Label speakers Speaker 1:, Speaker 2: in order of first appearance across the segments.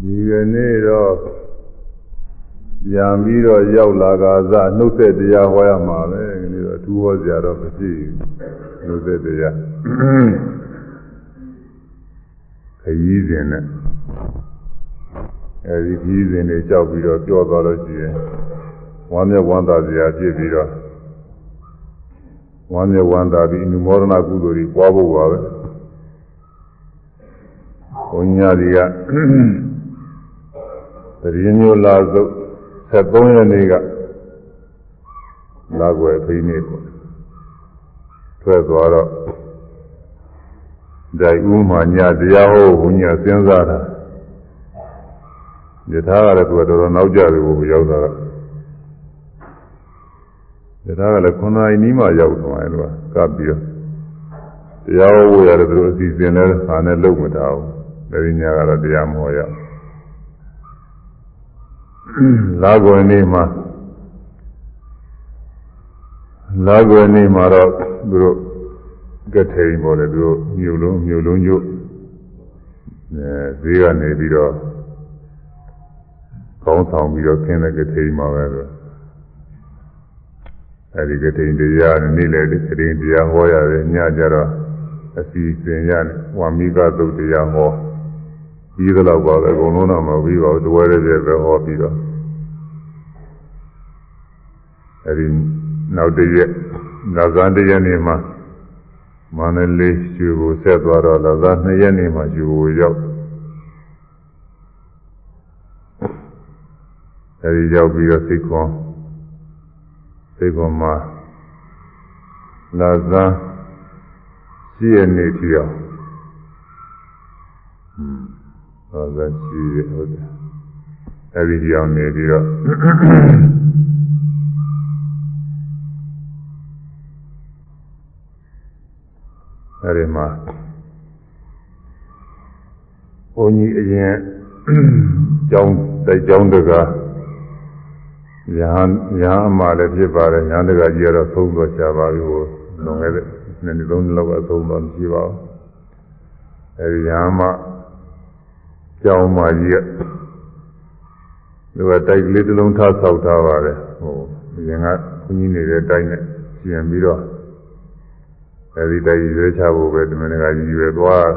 Speaker 1: ဒီကနေ့တော့ပြန်ပြီးတော့ရောက်လာကစားနှုတ်ဆက်တရားဟောရမှာပဲဒီနေ့တော့အထူးဟောစရာတော့မရှိဘူးနှုတ်ဆက်တရားခရီးစဉ်နဲ့အဲဒီခရီးစဉ်တွေကြောက်ပြီးတော့ပြောသွားလို့ရှိရင်ဝမ်းမြောက်ဝမ်းသာစရာဖြစ်ပြီးတော့ဝမ်းမြောက်ဝမ်းသာပြီးအနုမောဒနာကုသိုလ်တွေပွားဖို့ပါပဲဘုန်းကြီးတွေက တရင်းမျိုးလာစုပ်73ရက်နေ့ကလာွယ်ဖိနေပေါ့ထွက်သွားတော့ဒိုင်ဦးမှာညတရားဟောဘုန်းကြီးစဉ်းစားတာယထာကလည်းသူကတော်တော်နောက်ကြတယ်ကိုရောက်တာယထာကလည်း9နာရီနီးမှရောက်သွားတယ်လို့ကပ်ပြီးတော့တရားဟောဝရတယ်သူတို့အစီအစဉ်နဲ့ဟာနဲ့လုံမထားဘူးအဲဒီညကတော့တရားမဟောရဘူး လာကွယ်နေ့မှာလာကွယ်နေ့မှာတော့သူတို့ကထိန်ပေါ်တယ်သူတို့မြို့လုံးမြို့လုံးညို့အဲဈေးကနေပြီးတော့ကောင်းဆောင်ပြီးတော့ခင်းတဲ့ကထိန်မှာပဲလို့အဲဒီကထိန်တရားနေ့လေကထိန်တရားဟောရတယ်ညကြတော့အစီအစဉ်ရတယ်ဝါမိကသုတ်တရားဟော ပြီးတော့ပါပဲအကုန်လုံးတော့မပြီးပါဘူးတဝဲတည်းပဲဟောပြီးတော့အဲဒီနောက်တရက်လာဇန်တရက်နေ့မှာမန္တလေးရွှေကိုဆက်သွားတော့လာဇန်နှစ်ရက်နေ့မှာရွှေကိုရောက်အဲဒီရောက်ပြီးတော့စိတ်ခွန်စိတ်ခွန်မှာလာဇန်ရှိရနေထီအောင် ဟွန်းလာဇန်ရှိရဟုတ်တယ်အဲဒီဒီအောင်နေပြီးတော့အဲဒီမှာဘုန်းကြီးအရင်ကျောင်းတိုက်ကျောင်းတကားရဟန်းရဟန်းအမှလည်းဖြစ်ပါတယ်ညာတကာကြီးကတော့သုံးတော့ရှားပါပြီဟိုလွန်ခဲ့တဲ့နှစ်နှစ်သုံးနှစ်လောက်အသုံးတော့မရှိပါဘူးအဲဒီရဟန်းမှ ကျောင်းမကြီးကသူကတိုက်ကလေးတစ်လုံးထားဆောက်ထားပါတယ်ဟိုရင်ကဘုန်းကြီးနေတဲ့တိုက်နဲ့ပြင်ပြီးတော့အဲဒီတိုက်ရွေးချဖို့ပဲဒီမင်းကကြီးရွေးသွား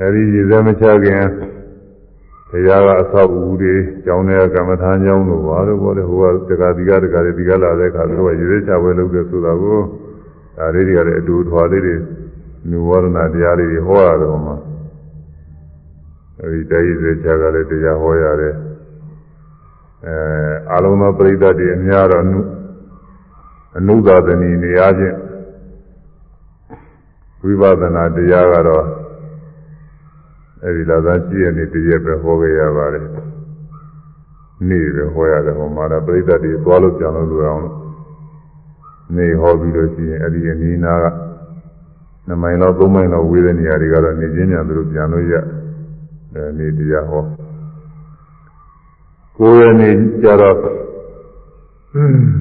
Speaker 1: အဲဒီရည်စဲမချခင်တရားကအဆောက်အဦတွေကျောင်းတွေကကမ္မထာကျောင်းတို့ဘာလို့ပြောလဲဟိုကတက္ကသီကတက္ကတွေဒီကလာတဲ့အခါသူကရည်ရွယ်ချပွဲလုပ်တယ်ဆိုတာကိုဒါလေးတွေကလည်းအတူထွာလေးတွေနုဝရဏတရားလေးတွေဟောရတော့မှ အဲဒီတရားရည်ရွယ်ချကလည်းတရားဟောရတယ်အဲအလုံးသောပရိသတ်တွေအများတော့အနုသာသနီနေရာချင်းဝိပဿနာတရားကတော့အဲဒီလာသာရှိရနေတရက်ပဲဟောခဲ့ရပါတယ်နေ့ပဲဟောရတယ်ဟောမှာတော့ပြိဿတွေသွားလို့ကြံလို့လိုအောင်နေဟောပြီးလို့ရှိရင်အဲဒီအနီးနားက2မိုင်လောက်3မိုင်လောက်ဝေးတဲ့နေရာတွေကတော့နေချင်းညာသူတို့ပြန်လို့ရ အဲနေတရားဟောကိုယ်ရနေကြတော့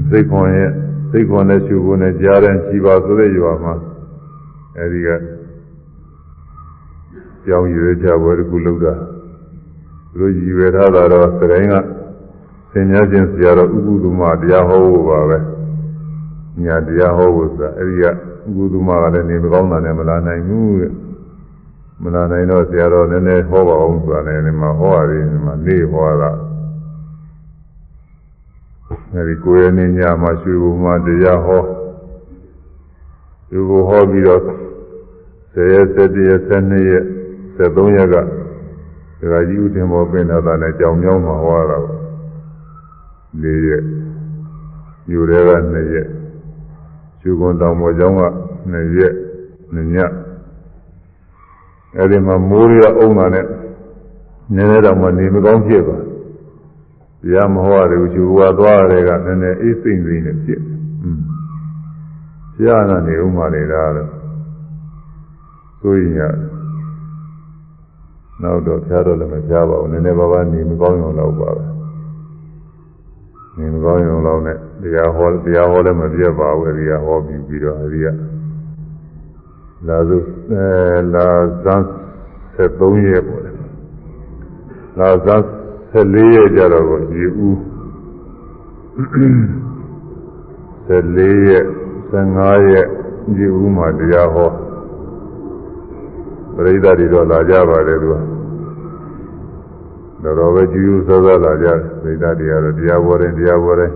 Speaker 1: စိတ်ခွန်ရဲ့စိတ်ခွန်နဲ့ရှုဖို့နဲ့ကြားတဲ့ជីပါဆိုတဲ့ရွာမှာအဲဒီကကြောင်းရွေးချပွဲတစ်ခုလုပ်တာသူတို့ရည်ရွယ်ထားတာတော့သခိုင်းကဆင်ညာချင်းဆရာတော်ဥပုသမာတရားဟောဖို့ပါပဲညာတရားဟောဖို့ဆိုတာအဲဒီကဥပုသမာကလည်းနေမကောင်းတာနဲ့မလာနိုင်ဘူးတဲ့ မလာနိုင်တော့ဆရာတော်နည်းနည်းဟောပါအောင်ဆိုတာလည်းဒီမှာဟောရတယ်ဒီမှာနေဟောတာအဲဒီကိုယ်ရနေညမှာရွှေဘုံမှာတရားဟောဒီကိုဟောပြီးတော့ဆယ်ရက်၁၁ရက်၁၂ရက်73ရက်ကဒကာကြီးဥတင်ဘောပင်သာတာနဲ့ကြောင်မြောင်းမှာဟောတာပေါ့၄ရက်ယူတွေက2ရက်ရှုခွန်တောင်ပေါ်ကျောင်းက2ရက်2ည အဲဒီမှာမိုးရအုံးတာနဲ့နည်းနည်းတော့မနေမကောင်းဖြစ်ပါတရားမဟောရဘူးရှုဝါသွားတဲ့ကနည်းနည်းအေးစိမ့်စိမ့်နဲ့ဖြစ်อืมဆရာကနေဥမာလေဒါတော့ဆိုရင်ရတယ်နောက်တော့ဖျားတော့လည်းမဖျားပါဘူးနည်းနည်းပါးပါးနေမကောင်းရုံတော့ပါပဲနေမကောင်းရုံတော့နဲ့တရားဟောတရားဟောလည်းမပြတ်ပါဘူးအဲဒီကဟောပြီးပြီးတော့အဲဒီက လာစုအဲလာဇန်73ရက်ပေါ့လေလာဇာ14ရက်ကြတော့ကိုရေဦး14ရက်15ရက်ရေဦးမှာတရားဟောပရိသတ်တွေတော့လာကြပါတယ်သူကတော်တော်ပဲကျူးကျူးဆောဆောလာကြပရိသတ်တွေကတော့တရားဘောတယ်တရားဘောတယ်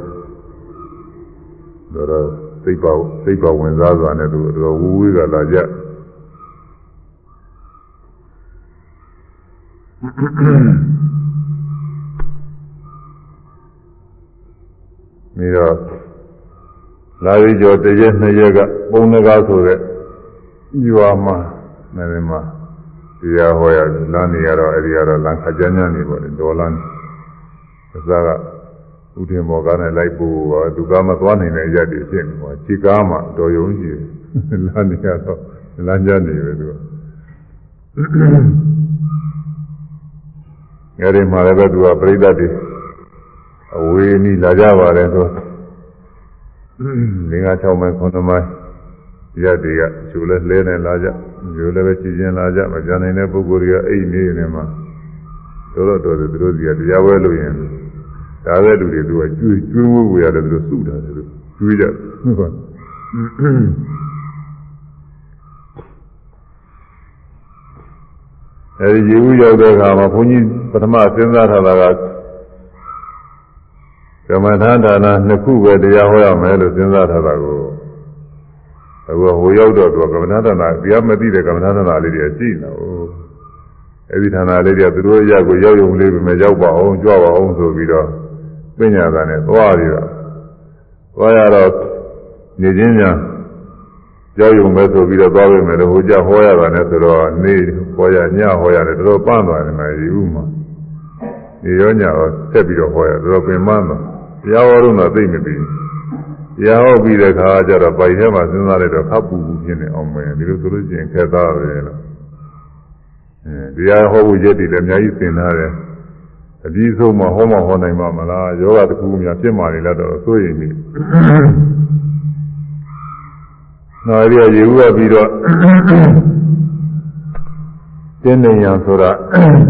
Speaker 1: တော်တော် စိတ်ပါစိတ်ပါဝင်စားစွာနဲ့သူတော်ဝူဝေးကလာကြပြီးတော့လာပြီးကျော်တရက်နှစ်ရက်ကပုံနကားဆိုတဲ့ရွာမှာနေမှာတရားဟောရတယ်လမ်းနေရတော့အဲဒီကတော့လမ်းခကြမ်းကြမ်းနေပေါ့လေဒေါ်လန်းအစက ဥဒင်မော်ကားနဲ့လိုက်ပို့ပါသူကမသွားနိုင်တဲ့ရက်တွေဖြစ်နေပါခြေကားမှတော်ယုံကြည်လမ်းနေရတော့လမ်းကြမ်းနေပဲသူကအဲဒီမှာလည်းပဲသူကပြိဿတ်တွေအဝေးနီးလာကြပါတယ်ဆိုလင်္ကာ6မိုင်9မိုင်ရက်တွေကကျိုးလဲလဲနေလာကြကျိုးလည်းပဲကြည်ကျင်လာကြမကြနိုင်တဲ့ပုဂ္ဂိုလ်တွေကအိတ်နေနေမှာတော်တော်တော်သူတို့စီကတရားဝဲလို့ရင် ဒါပဲလူတွေသူကကျွေးကျွေးဝဲရတယ်သူတို့စုတာသူကျွေးကြဟုတ်ပါအဲဒီရေဦးရောက်တဲ့အခါမှာဘုန်းကြီးပထမစဉ်းစားထားတာကကမ္မထာဌာနနှစ်ခုပဲတရားဟောရမယ်လို့စဉ်းစားထားတာကိုအခုဟိုရောက်တော့သူကမ္မထာဌာနတရားမသိတဲ့ကမ္မထာဌာနလေးတွေရှိနေတော့အဲဒီဌာနလေးတွေကသူတို့အရာကိုရောက်ရုံလေးပဲမရောက်ပါအောင်ကြွပါအောင်ဆိုပြီးတော့ ပညာသာနဲ့သွားပြီးတော့သွားရတော့နေချင်းညာရောက်ရုံပဲဆိုပြီးတော့သွားပြီမယ်လို့ဟိုကြဟောရတာနဲ့ဆိုတော့နေဟောရညဟောရတယ်တော်တော်ပန်းသွားတယ်မယ်ဒီဥမှာဒီရောညတော့ဆက်ပြီးတော့ဟောရတော်တော်ပင်ပန်းသွားတရားဟောတော့သိမပြီးတရားဟောပြီးတဲ့ခါကျတော့ပိုက်ထဲမှာစဉ်းစားလိုက်တော့ခပ်ပူပူဖြစ်နေအောင်မယ်ဒီလိုဆိုလို့ရှိရင်ခက်သားပဲလို့အဲတရားဟောဖို့ရက်တည်လည်းအများကြီးသင်ထားတယ် အပြီးဆုံးမှဟောမှဟောနိုင်မှာမလားယောဂတစ်ခုများဖြစ်မှနေလားတော့စိုးရိမ်ပြီနောက်ရရေဦးရပြီးတော့တင်းနေရန်ဆိုတာ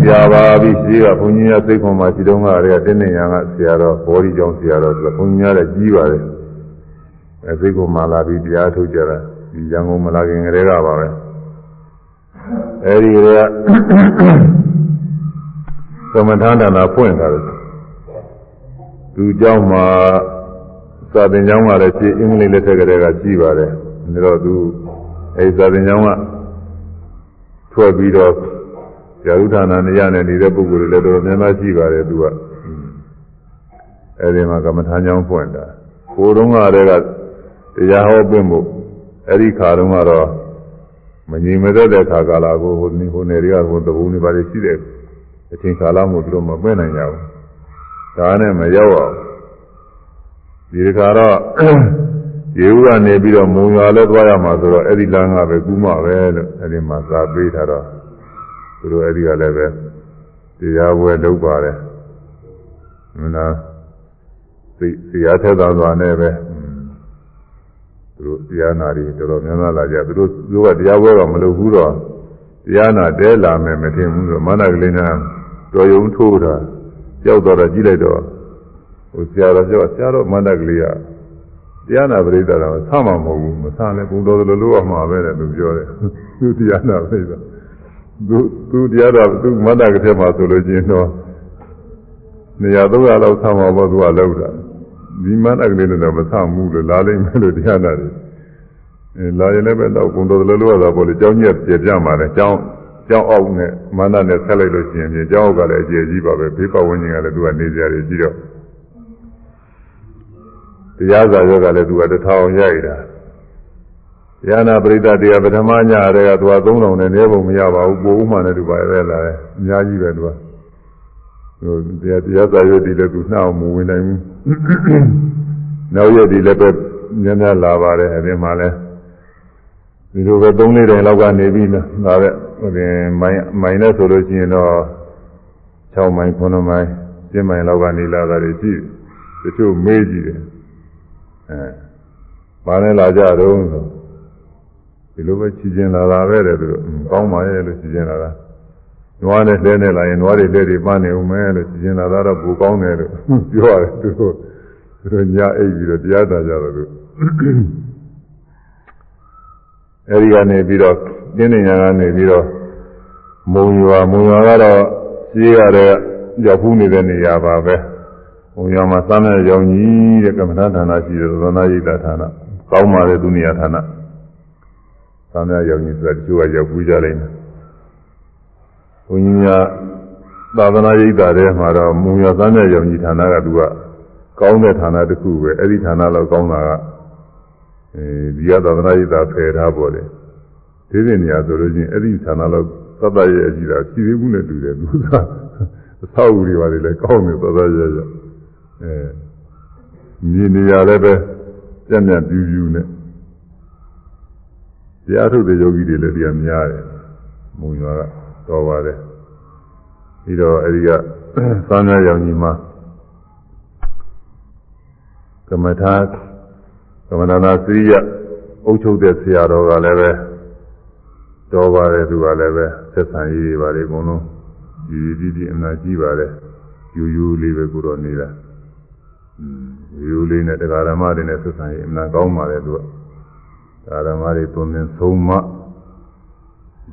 Speaker 1: ကြာပါပြီရှိကဘုန်းကြီးရသိခွန်မှာရှိတုန်းကတည်းကတင်းနေရန်ကဆရာတော်ဘောဓိကျောင်းဆရာတော်ဆိုဘုန်းကြီးရတဲ့ကြီးပါတယ်အဲသိခွန်မှာလာပြီးတရားထုတ်ကြတာဒီရန်ကုန်မလာခင်ကတည်းကပါပဲအဲဒီက သမထန္တနာဖွင့်တာတယ်သူเจ้าမှာစာသင်ကျောင်းကလည်းရှိအင်္ဂလိပ်လက်ထက်ကတည်းကရှိပါတယ်ဒါတော့သူအဲစာသင်ကျောင်းကထွက်ပြီးတော့ဇာတုဌာနနေရနဲ့နေတဲ့ပုဂ္ဂိုလ်တွေလည်းတော်တော်များများရှိပါတယ်သူကအဲဒီမှာကမ္မထာကျောင်းဖွင့်တာကိုတုန်းကတည်းကတရားဟောပွင့်ဖို့အဲဒီခါတုန်းကတော့မငြိမ်မသက်တဲ့ခါကာလကိုဟိုနေဟိုနေတွေကဟိုတဘုံနေပါလေရှိတဲ့ အချိန်ကာလမို့သူတို့မပွင့်နိုင်ကြဘူးဒါနဲ့မရောက်အောင်ဒီခါတော့ရေဦးကနေပြီးတော့မုံရွာလဲသွားရမှာဆိုတော့အဲ့ဒီလမ်းကပဲကူးမှပဲလို့အဲ့ဒီမှာသာပေးထားတော့သူတို့အဲ့ဒီကလည်းပဲတရားပွဲလုပ်ပါတယ်မနာသိတရားထက်သာစွာနဲ့ပဲသူတို့တရားနာတွေတော်တော်များများလာကြသူတို့သူကတရားပွဲကမလုပ်ဘူးတော့တရားနာတဲလာမယ်မထင်ဘူးဆိုမန္တကလေးနာ တော်ယုံထိုးတာကြောက်တော့ကြည့်လိုက်တော့ဟိုဆရာတော်ပြောဆရာတော်မန္တကလေးကတရားနာပရိသတ်တော်ဆမ်းမှာမဟုတ်ဘူးမဆမ်းလဲဘုံတော်လိုလိုအောင်မှာပဲတဲ့သူပြောတယ်သူတရားနာပရိသတ်သူသူတရားတော်သူမန္တကထဲမှာဆိုလို့ချင်းတော့နေရာသုံးရာလောက်ဆမ်းမှာပေါ့သူကလောက်တာဒီမန္တကလေးနဲ့တော့မဆမ်းဘူးလို့လာလိမ့်မယ်လို့တရားနာတယ်အဲလာရင်လည်းပဲတော့ဘုံတော်လိုလိုရတာပေါ့လေကြောင်းညက်ပြပြမှာလေကြောင်း ကျောင်းအောက်နဲ့မန္တနဲ့ဆက်လိုက်လို့ရှိရင်ပြင်ကျောင်းအောက်ကလည်းအကျယ်ကြီးပါပဲဘေးပတ်ဝန်းကျင်ကလည်းသူကနေကြရတယ်ကြီးတော့တရားစာရောကလည်းသူကတထောင်ရိုက်တာတရားနာပရိသတ်တရားပထမညတည်းကသူက3000နဲ့နေပုံမရပါဘူးပို့ဥမှနဲ့သူပါရဲလာတယ်အများကြီးပဲသူကဟိုတရားတရားစာရောဒီလည်းသူနှောက်မဝင်နိုင်ဘူးနောက်ရက်ဒီလည်းပဲများများလာပါတယ်အဲဒီမှာလည်း ဒီလိုပဲ3လေးတိုင်လောက်ကနေပြီးလာတဲ့ဟိုတင်မိုင်မိုင်နဲ့ဆိုလို့ရှိရင်တော့6မိုင်9မိုင်7မိုင်လောက်ကနေလာတာတွေရှိတချို့မေးကြည့်တယ်အဲဘာနဲ့လာကြတော့ဆိုဒီလိုပဲချီကျင်လာတာပဲတဲ့သူကောင်းပါရဲ့လို့ချီကျင်လာတာနွားနဲ့လဲနဲ့လာရင်နွားတွေလက်တွေပန်းနေဦးမယ်လို့စီစဉ်လာတော့ပူကောင်းတယ်လို့ပြောရတယ်သူတို့သူတို့ညအိပ်ပြီးတော့တရားတာကြတော့သူ အဲဒီကနေပြီးတော့တင်းနေညာကနေပြီးတော့မုံရွာမုံရွာကတော့ရှိရတဲ့ရောက်ဖူးနေတဲ့နေရာပါပဲမုံရွာမှာသမ်းတဲ့ရောင်ကြီးတဲ့ကမ္မဋ္ဌာန်းဌာနရှိတယ်သနာရိတာဌာနကောင်းပါလေသူနေရာဌာနသမ်းတဲ့ရောင်ကြီးဆိုတာတချို့ကရောက်ဖူးကြလိမ့်မယ်ဘုန်းကြီးကသာသနာရိပ်တာထဲမှာတော့မူရသမ်းတဲ့ရောင်ကြီးဌာနကသူကကောင်းတဲ့ဌာနတစ်ခုပဲအဲ့ဒီဌာနလောက်ကောင်းတာက အဲဒီကသာသနာရိပ်တာဖယ်ထားပေါ်တယ်ဒီပြင်နေရာဆိုလို့ချင်းအဲ့ဒီဌာနလောက်သတ္တရဲ့အကြည့်တာဖြည်းဖြည်းနဲ့တူတယ်သူကအဆောက်အဦတွေပါလေလည်းကောင်းတယ်သတ္တရဲ့ရဲ့အဲမြေနေရာလည်းပဲပြက်ပြက်ပြူးပြူးနဲ့တရားထုတ်တဲ့ယောဂီတွေလည်းတရားများတယ်မုံရွာကတော်ပါတယ်ပြီးတော့အဲဒီကသံဃာရောင်ကြီးမှာကမ္မထာက မ္မနာစရိယအုပ်ချုပ်တဲ့ဆရာတော်ကလည်းပဲတော်ပါတယ်သူကလည်းပဲဆက်ဆံရေးတွေပါလေအကုန်လုံးဒီဒီဒီအနာကြီးပါတယ်ယူယူလေးပဲကိုတော့နေတာယူယူလေးနဲ့တရားဓမ္မတွေနဲ့ဆက်ဆံရေးအနာကောင်းပါတယ်သူကတရားဓမ္မတွေသွန်သင်ဆုံးမ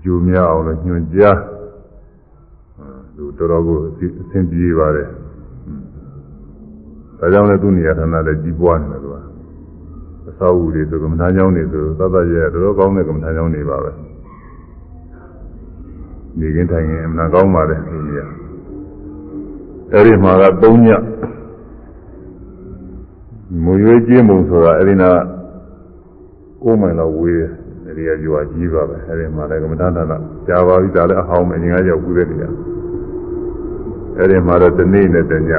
Speaker 1: ကျူမြအောင်လို့ညွှန်ကြားသူတော်တော်ကိုအဆင်ပြေပါတယ်ဒါကြောင့်လည်းသူ့နေရာဌာနလည်းကြီးပွားနေတယ်သူက အသောအူတွေဆိုကမ္မထာကျောင်းတွေဆိုသတ်သတ်ရဲ့တော်တော်ကောင်းတဲ့ကမ္မထာကျောင်းတွေပါပဲနေကင်းထိုင်ရင်အမှန်ကောင်းပါတယ်ဒီနေရာအဲ့ဒီမှာက၃ညမွေရွေးကျင်းပုံဆိုတာအဲ့ဒီနာ9မိုင်လောက်ဝေးတယ်အဲဒီကရွာကြီးပါပဲအဲဒီမှာလည်းကမ္မဋ္ဌာန်းသာကြာပါပြီဒါလည်းအဟောင်းမအင်္ဂါရောက်ပြီးတဲ့နေရာအဲဒီမှာတော့ဒီနေ့နဲ့တည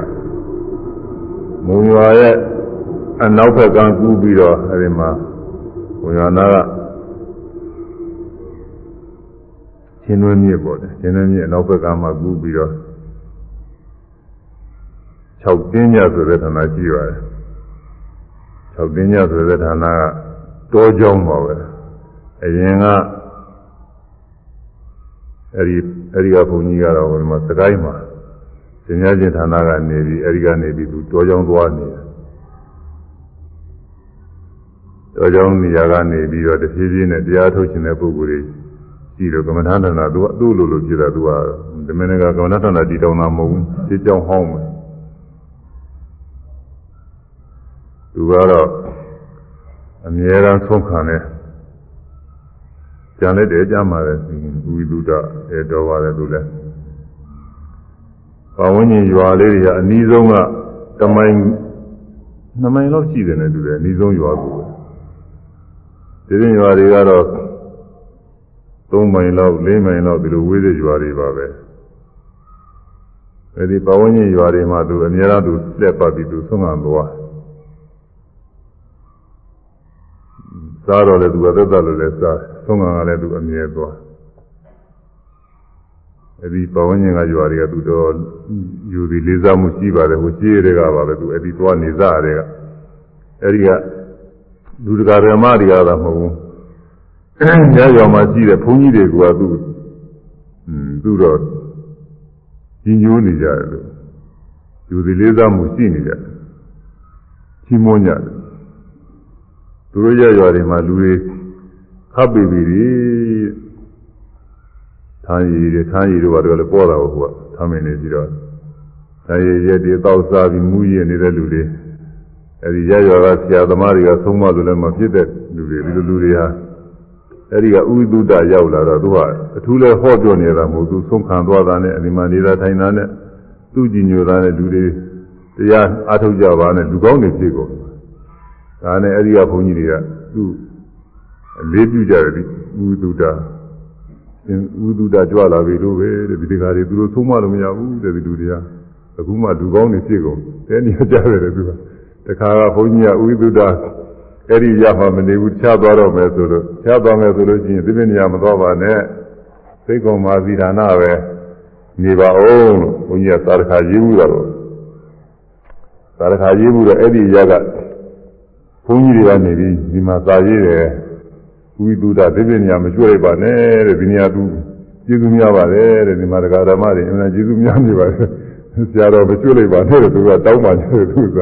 Speaker 1: မုံရွာရဲ့ အနောက်ဘက်ကကူးပြီးတော့အဲဒီမှာမုံရွာနာကချင်းတွင်းမြစ်ပေါ့တယ်ချင်းတွင်းမြစ်အနောက်ဘက်ကမှကူးပြီးတော့6တင်းညဆိုတဲ့ဌာနရှိပါတယ်6တင်းညဆိုတဲ့ဌာနကတောကြောင်းပါပဲအရင်ကအဲ့ဒီအဲ့ဒီကဘုန်းကြီးကတော့ဟိုမှာစကိုင်းမှာသင်္ညာချင်းဌာနကနေပြီးအဲ့ဒီကနေပြီးသူတောကြောင်းသွားနေ တယ်တောကြောင်းနေရာကနေပြီးတော့တဖြည်းဖြည်းနဲ့တရားထုတ်ခြင်းတဲ့ပုဂ္ဂိုလ်တွေရှိတော့ကမ္မထာဌာနသူကသူ့လိုလိုဖြစ်တာသူကဓမ္မနကကမ္မထာဌာနတည်တောင်းတာမဟုတ်ဘူးရှင်းကြောင်းဟောင်းမယ်သူကတော့အမြဲတမ်းဆုံးခံတယ်ကြံလိုက်တယ်ကြမှာတယ်ဝိသုဒ္ဓအဲတော်ပါတယ်သူလည်းဘာဝင်းကြီးရွာလေးတွေကအနီးဆုံးကတမိုင်2မိုင်လောက်ရှိတယ်နဲ့တူတယ်အနီးဆုံးရွာကို ဒီရင်ရွာတွေကတော့3မိုင်လောက်4မိုင်လောက်ဒီလိုဝေးတဲ့ရွာတွေပါပဲအဲဒီဘာဝင်းကြီးရွာတွေမှာသူအများအားသူလက်ပတ်ပြီးသူဆုံးခံသွားစားတော့လေသူကသက်သက်လို့လည်းစားသုံးကံကလည်းသူအမြဲသွားအဲဒီပဝန်းကျင်ကရွာတွေကသူတော့ယူပြီးလေးစားမှုရှိပါတယ်ဟိုရှိရတဲ့ကပါပဲသူအဲဒီသွားနေစားတဲ့ကအဲဒီက လူတကာဓမ္မတွေကတော့မဟုတ်ဘူးညရွာမှာရှိတဲ့ဘုန်းကြီးတွေကသူอืมသူတော့ကြီးညိုးနေကြတယ်လို့ယူပြီးလေးစားမှုရှိနေကြတယ်ချီးမွမ်းကြတယ်သူတို့ရရွာတွေမှာလူတွေခပ်ပြီးပြီထားရည်တွေထားရည်တို့ကတော့လည်းပေါ်တာဟုတ်ကထားမင်းနေပြီးတော့ထားရည်ရက်တွေတောက်စားပြီးမူးရနေတဲ့လူတွေ အဲဒီရရွာကဆရာသမားတွေကသုံးမလို့လည်းမဖြစ်တဲ့လူတွေဒီလိုလူတွေဟာအဲဒီကဥဝိသုဒ္ဓရောက်လာတော့သူကအထူးလဲဟောပြောနေတာမဟုတ်သူဆုံးခံသွားတာနဲ့အဒီမှာနေတာထိုင်တာနဲ့သူ့ကြည်ညိုတာနဲ့လူတွေတရားအားထုတ်ကြပါနဲ့လူကောင်းတွေဖြစ်ကုန်ဒါနဲ့အဲဒီကဘုန်းကြီးတွေကသူ့အလေးပြုကြတယ်ဒီဥဒုဒ္ဒဥဒုဒ္ဒကြွလာပြီလို့ပဲတဲ့ဒီတကားတွေသူတို့သုံးမလို့မရဘူးတဲ့ဒီလူတွေကအခုမှလူကောင်းတွေဖြစ်ကုန်တဲနေကြတယ်သူက တခါကဘုန်းကြီးကဥဒုဒ္ဒအဲ့ဒီရမှမနေဘူးချသွားတော့မယ်ဆိုလို့ချသွားမယ်ဆိုလို့ရှိရင်ဒီပြနေရမသွားပါနဲ့သိကုံမာသီဒါနပဲနေပါအောင်လို့ဘုန်းကြီးကသာရခါရေးဘူးတော့သာရခါရေးဘူးတော့အဲ့ဒီရကဘုန်းကြီးတွေကနေပြီးဒီမှာသာရေးတယ်ဝိသုဒ္ဓဒီပြညာမကျွတ်လိုက်ပါနဲ့တဲ့ဒီနေရာသူကျေးဇူးများပါတယ်တဲ့ဒီမှာတရားဓမ္မတွေအမှန်ကျေးဇူးများနေပါတယ်ဆရာတော်မကျွတ်လိုက်ပါနဲ့သူကတောင်းပါနေတယ်သူက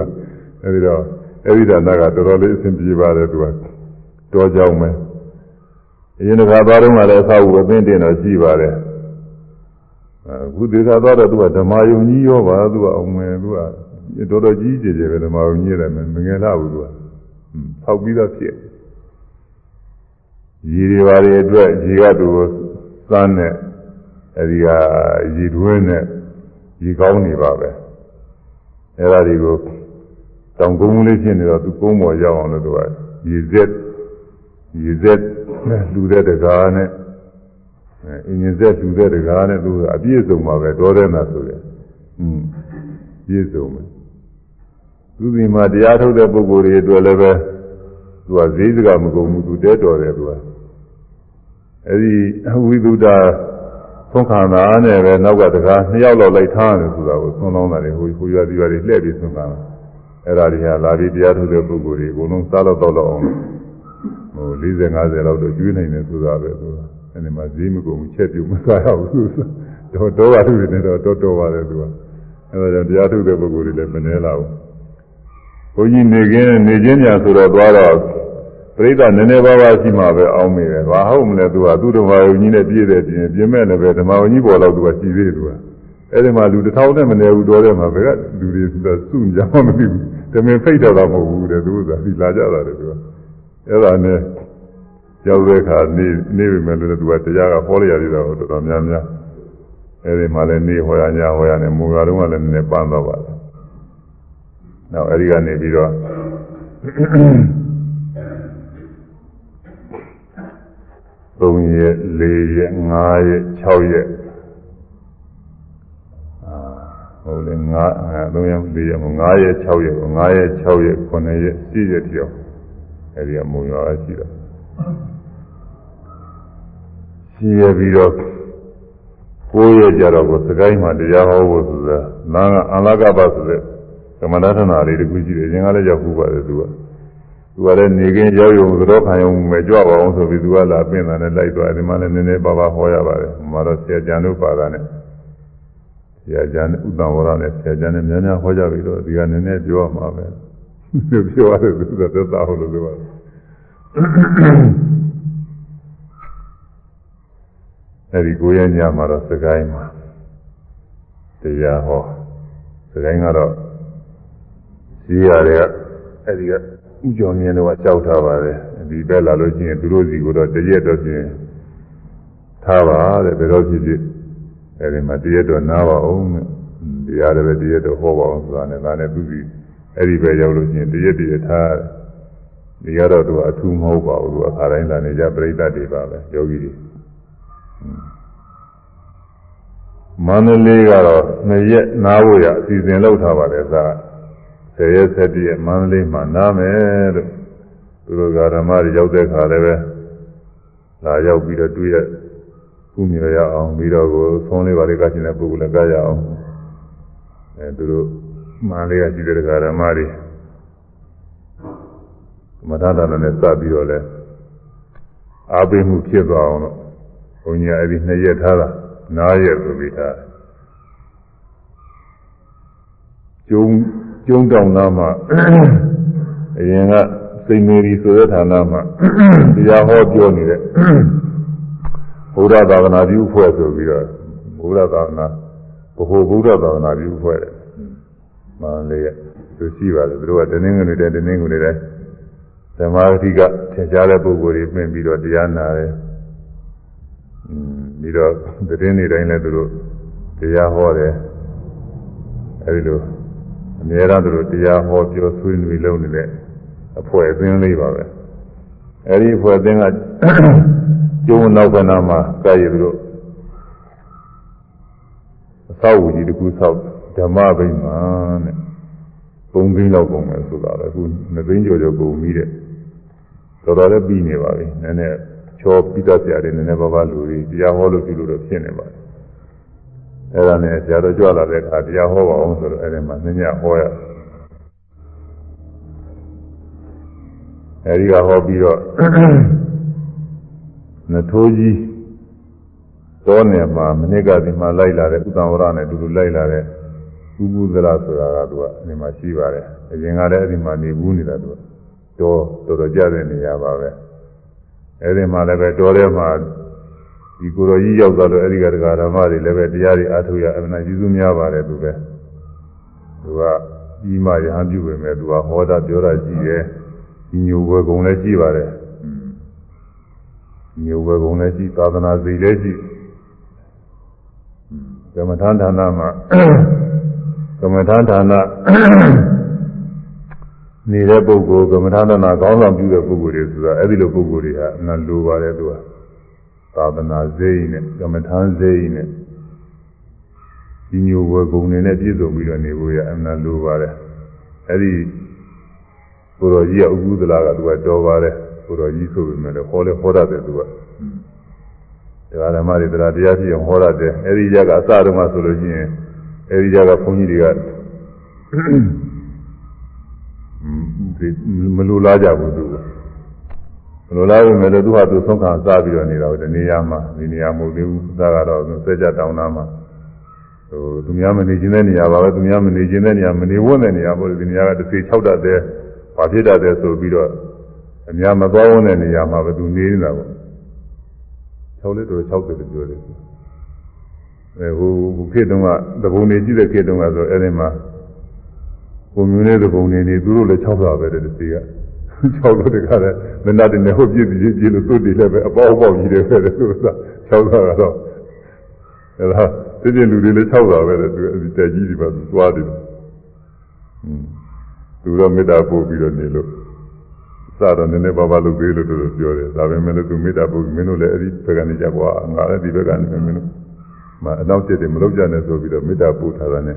Speaker 1: အဲဒီတော့အဲဒီဒါနကတော်တော်လေးအဆင်ပြေပါတယ်သူကတောကြောင်းပဲအရင်ကသွားတော့မှလည်းအဆောက်အဦအသင်းတင်တော့ရှိပါတယ်အခုဒေသသွားတော့သူကဓမ္မယုံကြီးရောပါသူကအောင်မယ်သူကတော်တော်ကြီးကြည်ကြည်ပဲဓမ္မယုံကြီးရတယ်မငယ်လာဘူးသူကဆောက်ပြီးတော့ဖြစ်ရေတွေပါတွေအတွက်ရေကသူစမ်းတဲ့အဲဒီကရေတွင်းနဲ့ရေကောင်းနေပါပဲအဲဒါတွေကို တောင်ကုန်းလေးဖြစ်နေတော့သူကုန်းပေါ်ရောက်အောင်လို့သူကရေစက်ရေစက်နဲ့လူတဲ့တကားနဲ့အင်းရင်စက်လူတဲ့တကားနဲ့သူကအပြည့်စုံပါပဲတော်တယ်မှာဆိုတယ်อืมပြည့်စုံမယ်သူဒီမှာတရားထုတ်တဲ့ပုဂ္ဂိုလ်တွေအတွက်လည်းပဲသူကဈေးစကားမကုန်ဘူးသူတဲတော်တယ်သူကအဲဒီဝိသုဒ္ဓသုံးခါသာနဲ့ပဲနောက်ကတကားနှစ်ယောက်လောက်လိုက်ထားတယ်ဆိုတာကိုသုံးလောင်းတာလေဟိုဟိုရွာဒီရွာတွေလှည့်ပြီးသုံးခါ အဲ့ဒါတွေဟာလာပြီးတရားထုတ်တဲ့ပုဂ္ဂိုလ်တွေအကုန်လုံးစားတော့တော့လောက်အောင်ဟို40 50လောက်တော့ကျွေးနိုင်တယ်ဆိုတာပဲဆိုတာအဲ့ဒီမှာဈေးမကုန်ဘူးချက်ပြုတ်မစားရဘူးတော့တော့ပါသူတွေနဲ့တော့တော်တော်ပါတယ်သူကအဲ့ဒါကြောင့်တရားထုတ်တဲ့ပုဂ္ဂိုလ်တွေလည်းမနှဲလာဘူးဘုန်းကြီးနေခင်းနေချင်းညာဆိုတော့သွားတော့ပြိဿနည်းနည်းပါးပါးရှိမှပဲအောင်းမိတယ်။ဘာဟုတ်မလဲသူကသူ့ဓမ္မယုံကြီးနဲ့ပြည့်တဲ့ပြင်ပြင်မဲ့လည်းပဲဓမ္မယုံကြီးပေါ်တော့သူကရှိသေးတယ်သူက။ အဲဒီမှာလူတစ်ထောင်နဲ့မနေဘူးတော်တယ်မှာဘယ်ကလူတွေစုကြမှမသိဘူး။တမင်ဖိတ်တော့တော့မဟုတ်ဘူးတဲ့သူကဒီလာကြတာလေသူက။အဲဒါနဲ့ရောက်တဲ့အခါနေနေပြီမဲ့လို့သူကတရားကဟောလိုက်ရသေးတာတော်တော်များများအဲဒီမှာလည်းနေဟောရညာဟောရနဲ့မူကားတော့လည်းနည်းနည်းပန်းတော့ပါတယ်။နောက်အဲဒီကနေပြီးတော့3ရက်4ရက်5ရက်6ရက်အာ ဟုတ်လေ5 3ရက်4ရက်5ရက်6ရက်5ရက်6ရက်9ရက်10ရက်တိအောင်အဲဒီအမုံရွာရှိတော့ရှိရပြီးတော့9ရက်ကြတော့ကိုစကိုင်းမှာတရားဟောဖို့ဆိုတာနာကအလကပဆိုတဲ့ကမ္မဋ္ဌာနာလေးတခုရှိတယ်အရင်ကလည်းရောက်ခုပါတယ်သူကသူကလည်းနေကင်းရောက်ရုံသတော်ခံရုံပဲကြွပါအောင်ဆိုပြီးသူကလာပင့်တာနဲ့လိုက်သွားဒီမှာလည်းနည်းနည်းပါးပါးဟောရပါတယ်။မှာတော့ဆရာကျန်တို့ပါတာနဲ့ဆ ရာကျန်ဥတ္တဝရနဲ့ဆရာကျန်နဲ့များများဟောကြပြီးတော့ဒီကနည်းနည်းပြောမှာပဲ။သူပြောရတယ်သူကသက်သာဟုတ်လို့ပြောတယ်။အဲဒီကိုရညမှာတော့စကိုင်းမှာတရားဟောစကိုင်းကတော့ရှိရတဲ့အဲဒီကဥကြောင်မြင်တော့ကြောက်ထားပါတယ်ဒီဘက်လာလို့ရှိရင်သူတို့စီကိုတော့တရက်တော့ပြင်ထားပါတဲ့ဘယ်တော့ဖြစ်ဖြစ် အဲဒီမှာတရက်တော့နားပါအောင်တရားလည်းပဲတရက်တော့ဟောပါအောင်ဆိုတာနဲ့ဒါနဲ့သူစီအဲဒီဘက်ရောက်လို့ရှိရင်တရက်တရက်ထားဒီကတော့သူအထူးမဟုတ်ပါဘူးသူအခါတိုင်းလာနေကြပြိဋ္ဌတွေပါပဲယောဂီတွေမန္တလေးကတော့နှစ်ရက်နားဖို့ရအစီအစဉ်လုပ်ထားပါတယ်သာ10ရက်7ရက်မန္တလေးမှာနားမယ်လို့သူတို့ကဓမ္မတွေရောက်တဲ့ခါလည်းပဲလာရောက်ပြီးတော့တွေ့ရ ကုမြေရအောင်ပြီးတော့ကိုဆုံးလေးပါလေးကချင်တဲ့ပုဂ္ဂိုလ်လည်းကရအောင်အဲသူတို့မန္တလေးကရှိတဲ့ဓမ္မတွေမထာတာနဲ့စပြီးတော့လဲအားပေးမှုဖြစ်သွားအောင်လို့ဘုန်းကြီးအဲ့ဒီနှစ်ရက်ထားတာနားရက်ဆိုပြီးထားကျုံကျုံတောင်သားမှာအရင်ကစိန်မေရီဆိုတဲ့ဌာနမှာတရားဟောပြောနေတဲ့ ဘုရားသာသနာပြုဖွဲ့ဆိုပြီးတော့ဘုရားသာသနာဘုဟိုဘုရားသာသနာပြုဖွဲ့တယ်မှန်လေသူရှိပါတယ်သူတို့ကတင်းငွေတွေတင်းငွေတွေဓမ္မဂတိကထင်ရှားတဲ့ပုဂ္ဂိုလ်တွေပြင်ပြီးတော့တရားနာတယ်ပြီးတော့သတင်းတွေတိုင်းလည်းသူတို့တရားဟောတယ်အဲဒီလိုအများအားသူတို့တရားဟောပြောဆွေးနွေးလုပ်နေတဲ့အဖွဲ့အသင်းလေးပါပဲအဲဒီအဖွဲ့အသင်းက ကျုံနောက်ကနာမှာကြာရည်သူတို့အသောဝကြီးတခုဆောက်ဓမ္မဗိမာန်တဲ့ပုံသိန်းလောက်ပုံပဲဆိုတာလေအခုနှစ်သိန်းကျော်ကျော်ပုံပြီးတဲ့တော်တော်လည်းပြီးနေပါပြီနည်းနည်းချောပြီးသားဆရာတွေနည်းနည်းပါးပါးလူတွေတရားဟောလို့ပြုလို့တော့ဖြစ်နေပါတယ်အဲ့ဒါနဲ့ဆရာတော်ကြွလာတဲ့အခါတရားဟောပါအောင်ဆိုတော့အဲ့ဒီမှာနည်းနည်းဟောရအဲဒီကဟောပြီးတော့ နထိုးကြီးတောနယ်မှာမနစ်ကဒီမှာလိုက်လာတဲ့ဥတ္တဝရနဲ့အတူတူလိုက်လာတဲ့ဥပုသရဆိုတာကသူကဒီမှာရှိပါတယ်အရင်ကလည်းအဲဒီမှာနေဘူးနေတာသူကတော့တော်တော်ကြတဲ့နေရာပါပဲအဲဒီမှာလည်းပဲတော်ထဲမှာဒီကိုယ်တော်ကြီးရောက်သွားလို့အဲဒီကတရားဓမ္မတွေလည်းပဲတရားတွေအားထုတ်ရအမှန်ကြီးစုများပါတယ်သူပဲသူကပြီးမှရဟန်းပြုပေမဲ့သူကဟောတာပြောတာရှိတယ်ဒီညိုဘွယ်ကုံလည်းရှိပါတယ် ညိုဘွယ်ကုံလည်းရှိသာသနာစီလည်းရှိကမ္မထာဌာနမှာကမ္မထာဌာနနေတဲ့ပုဂ္ဂိုလ်ကမ္မထာဌာနခေါင်းဆောင်ပြုတဲ့ပုဂ္ဂိုလ်တွေဆိုတာအဲ့ဒီလိုပုဂ္ဂိုလ်တွေဟာအမှန်လိုပါတယ်သူကသာသနာစိတ်နဲ့ကမ္မထာစိတ်နဲ့ဒီညိုဝယ်ကုန်နေနဲ့ပြည့်စုံပြီးတော့နေဖို့ရအမှန်လိုပါတယ်အဲ့ဒီကိုတော်ကြီးကဥပုသလာကသူကတော်ပါတယ် ကိုတော်ကြီးဆိုပေမဲ့လည်းဟောလဲဟောရတယ်သူကတရားဓမ္မတွေတရားတရားဖြစ်အောင်ဟောရတယ်အဲဒီကြကအစတုန်းကဆိုလို့ရှိရင်အဲဒီကြကဘုန်းကြီးတွေကမလိုလားကြဘူးသူမလိုလားဘူးမဲ့လို့သူဟာသူဆုံးခံစားပြီးတော့နေတာဒီနေရာမှာဒီနေရာမဟုတ်သေးဘူးသာကတော့စက်ကြတောင်းတာမှာဟိုသူများမနေခြင်းတဲ့နေရာပါပဲသူများမနေခြင်းတဲ့နေရာမနေဝတ်တဲ့နေရာပေါ့ဒီနေရာကတစ်စေ6တတ်တဲ့ဘာဖြစ်တတ်တဲ့ဆိုပြီးတော့ အများမသွားဝန်းတဲ့နေရာမှာပဲသူနေနေတာပေါ့6လက်တော့60လို့ပြောတယ်အဲဟိုခေတ်တုန်းကသဘုံနေကြည့်တဲ့ခေတ်တုန်းကဆိုအဲ့ဒီမှာကိုမျိုးလေးသဘုံနေနေသူတို့လည်း6တာပဲတဲ့ဒီက6လို့တခါလဲမနတ်တင်နေဟုတ်ပြည့်ပြည့်ပြည့်လို့သူ့တည်လည်းပဲအပေါက်အပေါက်ကြီးတယ်ပဲတဲ့သူက6တာကတော့အဲ့ဒါတည်လူတွေလည်း6တာပဲတဲ့သူအဲ့ဒီတက်ကြီးဒီမှာသူသွားတယ်อืมသူတော့မေတ္တာပို့ပြီးတော့နေလို့ စတော့နည်းနည်းပါးပါးလုပ်သေးလို့တို့ပြောတယ်ဒါပေမဲ့လည်းသူမေတ္တာပို့ပြီးမင်းတို့လည်းအဲ့ဒီဘက်ကနေကြကွာငါလည်းဒီဘက်ကနေမင်းတို့မအနောက်စစ်တွေမလုပ်ကြနဲ့ဆိုပြီးတော့မေတ္တာပို့ထားတာ ਨੇ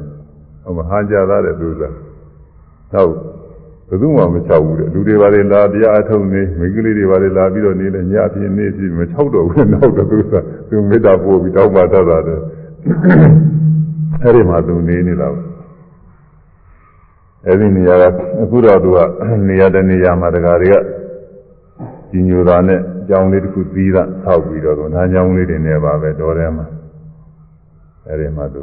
Speaker 1: ဟောမဟာကြသားတဲ့သူစားတော့ဘယ်သူမှမချောက်ဘူးတဲ့လူတွေပါလေလာတရားအထုံနေမိကလေးတွေပါလေလာပြီးတော့နေလဲညဖြစ်နေဖြစ်မချောက်တော့ဘူးနောက်တော့သူစားသူမေတ္တာပို့ပြီးတောင်းပါတတ်တာတဲ့အဲ့ဒီမှာသူနေနေတာပဲ အဲ့ဒီနေရာကအခုတော့သူကနေရာတဲ့နေရာမှာတကာတွေကကြီးညိုတာနဲ့ကြောင်းလေးတစ်ခုသီးတာဆောက်ပြီးတော့နားကြောင်းလေးတွေနဲ့ပါပဲတော်ထဲမှာအဲ့ဒီမှာသူ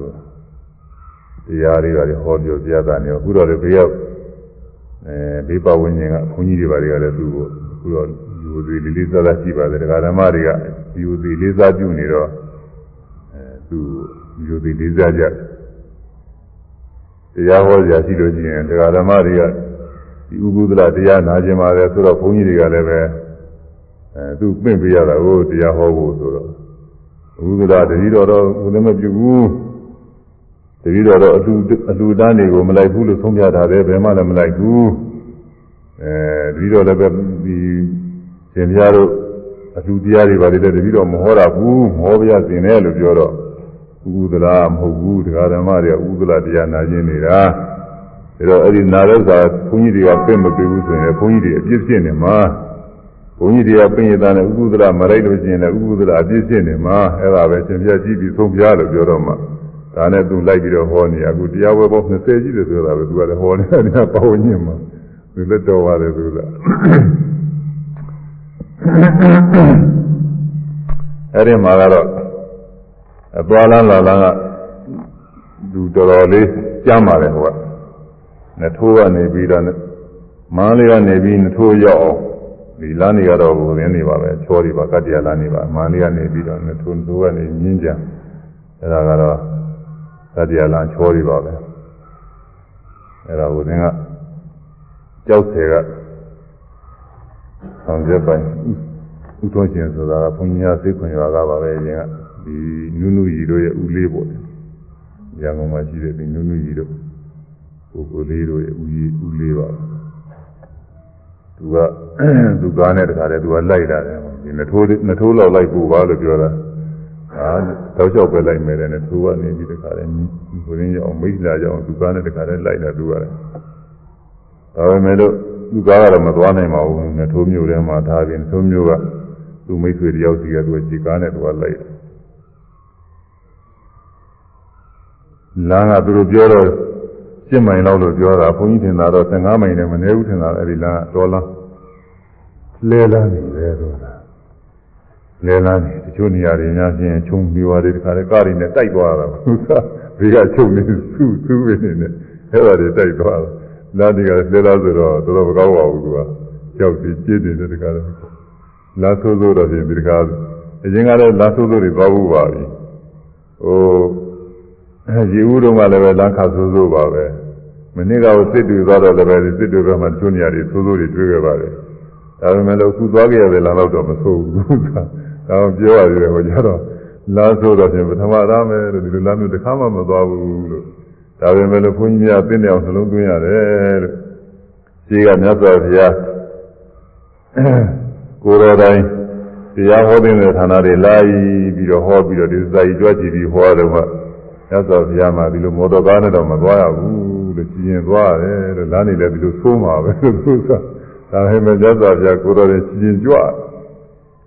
Speaker 1: တရားတွေကဟောပြောပြတာနေအခုတော့လေဘေးရောက်အဲဘေးပဝင်းကျင်ကဘုန်းကြီးတွေပါတွေကလည်းသူ့ကိုအခုတော့ယူသေးလေးလေးစားစားရှိပါတယ်ဒကာဓမ္မတွေကယူသေးလေးစားပြုနေတော့အဲသူယူသေးလေးစားကြတ ရားဟောကြရှိလို့ရှိရင်ဒကာဓမ္မတွေကဒီဥပုသလတရားနာကျင်ပါတယ်ဆိုတော့ဘုန်းကြီးတွေကလည်းပဲအဲသူပင့်ပေးရတာကိုတရားဟောဖို့ဆိုတော့ဥပုသလတတိတော်တော့ဘုလည်းမပြုဘူးတတိတော်တော့အလူအလူတန်းတွေကိုမလိုက်ဘူးလို့ဆုံးဖြတ်ထားတယ်ဘယ်မှလည်းမလိုက်ဘူးအဲတတိတော်လည်းပဲဒီရှင်ပြားတို့အလူတရားတွေပါလေတတိတော်မဟောတာဘူးမဟောပြစင်တယ်လို့ပြောတော့ ဥပုသလမဟုတ်ဘူးတရားဓမ္မတွေကဥပုသလတရားနာကျင်နေတာဒါတော့အဲ့ဒီနာရဇာဘုန်းကြီးတွေကပြင့်မပေးဘူးဆိုရင်ဘုန်းကြီးတွေအပြစ်ဖြစ်နေမှာဘုန်းကြီးတွေကပြင့်ရတာနဲ့ဥပုသလမလိုက်လို့ရှိရင်လည်းဥပုသလအပြစ်ဖြစ်နေမှာအဲ့ဒါပဲရှင်ပြကြည့်ပြီးဆုံးပြလို့ပြောတော့မှဒါနဲ့သူလိုက်ပြီးတော့ဟောနေအခုတရားဝဲပေါင်း20ကြီးတယ်ဆိုတာပဲသူကလည်းဟောနေတာပေါ့ဝင်ညင်မှာသူလက်တော်ပါတယ်သူကအဲ့ဒီမှာကတော့ အသွားလန်းလာလန်းကသူတော်တော်လေးကြမ်းပါတယ်ဟိုကနထိုးကနေပြီးတော့မန်းလေးကနေပြီးနထိုးရောက်အောင်ဒီလမ်းတွေကတော့ဘုရင်နေပါပဲချောတွေပါကတ္တရာလမ်းတွေပါမန်းလေးကနေပြီးတော့နထိုးနထိုးကနေညင်းကြအဲ့ဒါကတော့ကတ္တရာလမ်းချောတွေပါပဲအဲ့ဒါဘုရင်ကကြောက်ဆယ်ကဆောင်ချက်ပိုင်းဥထုံးရှင်ဆိုတာကဘုန်းကြီးများသိခွင့်ရွာကပါပဲအရင်က ဒီနုနုရီတို့ရဲ့ဦးလေးပေါ့ရန်ကုန်မှာရှိတဲ့ဒီနုနုရီတို့ကိုကိုလေးတို့ရဲ့ဦးကြီးဦးလေးပါသူကသူကားနဲ့တခါတည်းသူကလိုက်တာတယ်ဒီနှထိုးနှထိုးလောက်လိုက်ပို့ပါလို့ပြောတာဟာတောက်လျှောက်ပဲလိုက်မယ်တဲ့နှထိုးကနေပြီးတခါတည်းကိုရင်းရအောင်မိတ်လာကြအောင်သူကားနဲ့တခါတည်းလိုက်တာသူကလည်းဒါပေမဲ့လို့သူကားကတော့မသွားနိုင်ပါဘူးနှထိုးမျိုးထဲမှာထားပြီးနှထိုးမျိုးကသူမိတ်ဆွေတယောက်စီကသူကခြေကားနဲ့သူကလိုက်တယ် လမ်းကသူတို့ပြောတော့7မိုင်လောက်လို့ပြောတာဘုန်းကြီးထင်တာတော့15မိုင်နဲ့မနည်းဘူးထင်တာအဲ့ဒီလမ်းကတော်လမ်းလဲလမ်းနေတယ်ဆိုတာလဲလမ်းနေတချို့နေရာတွေများချင်းချုံပြီးသွားတယ်တခါလေကားတွေနဲ့တိုက်သွားတာသူကဘေးကချုံနေသူသူပဲနေနေအဲ့ဒါတွေတိုက်သွားတာလာဒီကလဲလားဆိုတော့တော်တော်မကောင်းပါဘူးသူကကြောက်ပြီးကျင်းနေတဲ့တခါလေလာဆိုးဆိုးတော့ပြင်ဒီတခါအရင်ကလည်းလာဆိုးဆိုးတွေသွားဖို့ပါပြီဟို ရေဦးတော့ကလည်းပဲလမ်းခါဆိုးဆိုးပါပဲမနေ့ကစစ်တွေသွားတော့လည်းပဲစစ်တွေကမှချိုးနေရတယ်ဆိုးဆိုးတွေတွေ့ခဲ့ပါတယ်ဒါပေမဲ့လို့အခုသွားကြရတယ်လာတော့မဆိုးဘူးဒါပြောရတယ်ဟိုကြတော့လာဆိုးတော့ပြင်ပထမသားမယ်လို့ဒီလိုလာမျိုးတစ်ခါမှမသွားဘူးလို့ဒါပေမဲ့လို့ဘုန်းကြီးများသိနေအောင်နှလုံးသွင်းရတယ်လို့ရှိကမြတ်စွာဘုရားကိုယ်တော်တိုင်းတရားဟောတဲ့ဌာနတွေလာပြီးတော့ဟောပြီးတော့ဒီစာကြီးကြွကြည့်ပြီးဟောတော့ မှမြတ်စွာဘုရားမှာဒီလိုမော်တော်ကားနဲ့တော့မသွားရဘူးလို့ကြီးရင်သွားရတယ်လို့လမ်းနေလည်းဒီလိုသိုးမှာပဲလို့သူကဒါပေမဲ့မြတ်စွာဘုရားကိုယ်တော်ရဲ့ကြီးရင်ကြွ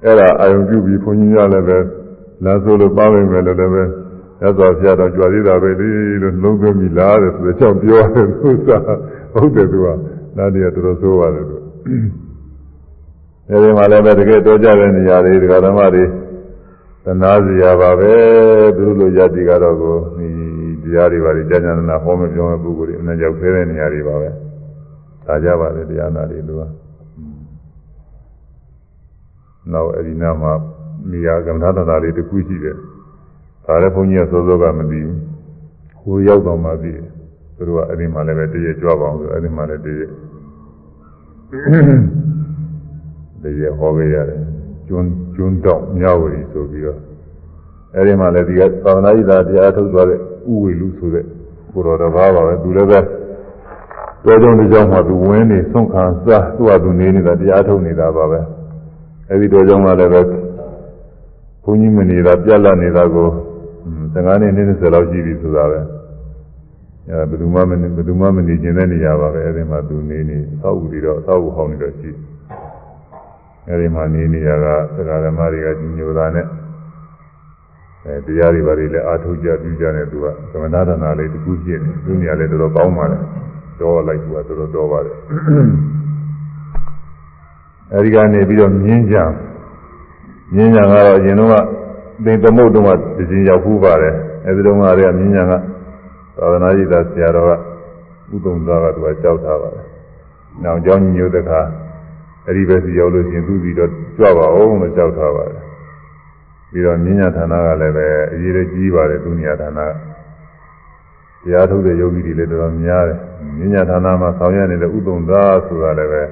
Speaker 1: အဲ့ဒါအာယုံပြုပြီးဘုန်းကြီးများလည်းပဲလမ်းဆိုးလို့ပါမယ်မယ်လို့လည်းပဲမြတ်စွာဘုရားတော့ကြွသေးတာပဲလေလို့လုံးသွင်းပြီးလားတဲ့ဆိုတော့ကြောင့်ပြောတယ်သူကဟုတ်တယ်သူကနားတည်းကတော်တော်ဆိုးပါတယ်သူအဲဒီမှာလည်းပဲတကယ်တော့ကြတဲ့နေရာတွေဒကာဓမ္မတွေ သနာစရာပါပဲသူတို့လိုယတိကတော့ကိုဒီတရားတွေပါလေကြာကြာနာဟောမပြောမဲ့ပုဂ္ဂိုလ်တွေအနဲ့ရောက်သေးတဲ့နေရာတွေပါပဲဒါကြပါလေတရားနာတွေသူကနောက်အဲဒီနာမှာနေရာကမ္ဘာသာတွေတခုရှိတယ်ဒါလည်းဘုန်းကြီးကစောစောကမသိဘူးဟိုရောက်တော့မှသိတယ်သူတို့ကအဲဒီမှာလည်းပဲတည့်ရကြွပါအောင်ဆိုအဲဒီမှာလည်းတည့်ရတည်းရဟောခဲ့ရတယ် ကျွန်းကျွန်းတောက်မြဝတီဆိုပြီးတော့အဲဒီမှာလည်းဒီကသာသနာ့ဤသာတရားထုတ်သွားတဲ့ဥဝေလူဆိုတဲ့ကိုတော်တစ်ပါးပါပဲသူလည်းပဲတော်ကြောင့်ဒီကြောင့်မှသူဝင်းနေဆုံးခံစားသူ့ဟာသူနေနေတာတရားထုတ်နေတာပါပဲအဲဒီတော်ကြောင့်မှလည်းပဲဘုန်းကြီးမနေတာပြက်လက်နေတာကို15နှစ်20လောက်ရှိပြီဆိုတာပဲအဲဘယ်သူမှမနေဘယ်သူမှမနေကျင်တဲ့နေရာပါပဲအဲဒီမှာသူနေနေသောက်ဥတွေတော့သောက်ဥဟောင်းနေတော့ရှိတယ် အဲဒီမှာနေနေရကသက္ကာဓမ္မတွေကညိုတာနဲ့အဲတရားတွေဘာတွေလဲအာထုတ်ကြပြုကြတယ်သူကသမဏဒါနာလေးတစ်ခုဖြစ်နေသူနေရာလေးတော်တော်ကောင်းပါလေတော်လိုက်သူကတော်တော်တော်ပါတယ်အဲဒီကနေပြီးတော့မြင်းကြံမြင်းကြံကတော့အရင်တော့ကသင်သမုတ်တုံးကဒီချင်းရောက်ဖူးပါတယ်အဲဒီတော့ကလည်းမြင်းကြံကသာသနာ့ရည်သားဆရာတော်ကဥဒ္ဒုံသားကသူကကြောက်ထားပါတယ်နောက်ကြောင်းညိုတဲ့ခါ အဲ့ဒီဘက်စီရောက်လို့ရှိရင်သူစီတော့ကြွပါအောင်လို့ကြောက်ထားပါတယ်ပြီးတော့မြညာဌာနကလည်းပဲအရေးကြီးပါတယ်သူညာဌာနတရားထုတ်တဲ့ယောဂီတွေလည်းတော်တော်များတယ်မြညာဌာနမှာဆောင်ရွက်နေတဲ့ဥဒုံသားဆိုတာလည်းပဲ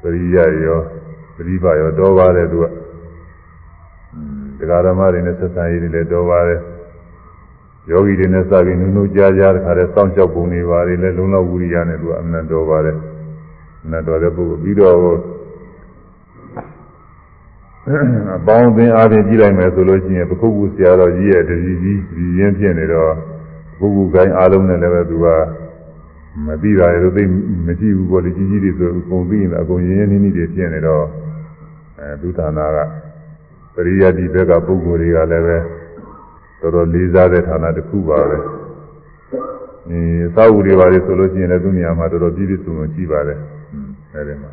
Speaker 1: ပရိယရောပရိပါရောတော်ပါတယ်သူကတရားဓမ္မတွေနဲ့ဆက်ဆံရေးတွေလည်းတော်ပါတယ်ယောဂီတွေနဲ့စပြီးနုနုကြားကြားတခါတည်းစောင့်ကြောက်ပုံတွေပါတယ်လည်းလုံလောက်ဝိရိယနဲ့သူကအမှန်တော်ပါတယ် နဲ့တော်တဲ့ပုဂ္ဂိုလ်ပြီးတော့အပေါင်းအသင်းအားဖြင့်ကြည့်လိုက်မယ်ဆိုလို့ရှိရင်ပခုက္ကူဆရာတော်ကြီးရဲ့တကြီးကြီးဒီရင်းဖြစ်နေတော့ပုဂ္ဂိုလ်ကိုင်းအားလုံးနဲ့လည်းပဲသူကမသိတာလည်းသိမကြည့်ဘူးပေါ့လေကြီးကြီးတွေဆိုအကုန်သိရင်အကုန်ရင်းရင်းနှီးနှီးတွေဖြစ်နေတော့အဲဒုဌာနာကပရိယတ်ဒီဘက်ကပုဂ္ဂိုလ်တွေကလည်းပဲတော်တော်လေးစားတဲ့ဌာနတစ်ခုပါပဲအဲသာဝူတွေပါလေဆိုလို့ရှိရင်လည်းသူ့နေရာမှာတော်တော်ပြည့်ပြည့်စုံစုံရှိပါတယ် အဲဒီမှာ